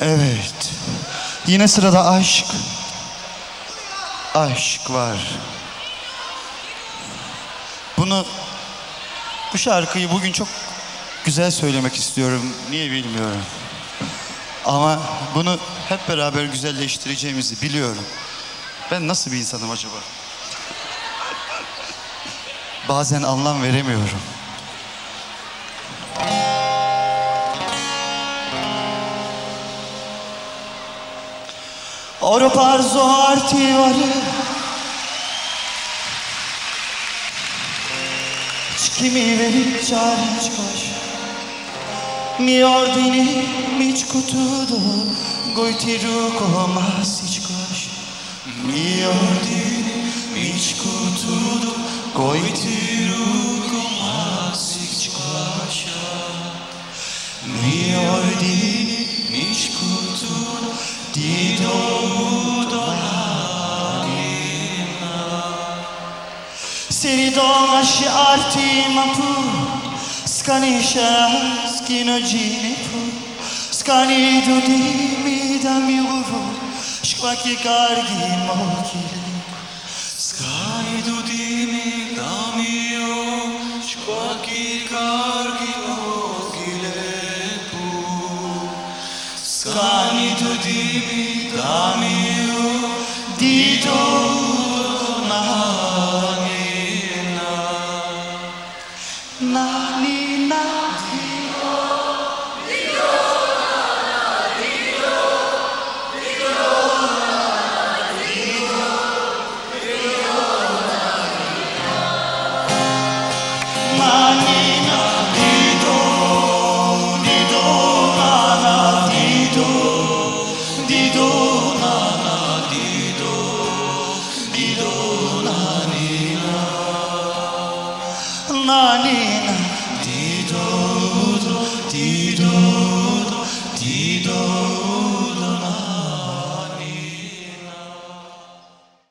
Evet. Yine sırada aşk. Aşk var. Bunu bu şarkıyı bugün çok güzel söylemek istiyorum. Niye bilmiyorum. Ama bunu hep beraber güzelleştireceğimizi biliyorum. Ben nasıl bir insanım acaba? Bazen anlam veremiyorum. Oro parzo artivare Çikimi verip çare çıkar. Mi ordini mi scutudo Goitiru come si çıkar Mi ordini mi scutudo Goitiru come si çıkar Mi ordini mi scutudo Di Seridono sciarti ma pur Scanisce schinogini pur Scani tutti mi da mi uvo Squacchi carghi mochi Scani tutti mi da mio Squacchi carghi mochi Scani tutti mi money.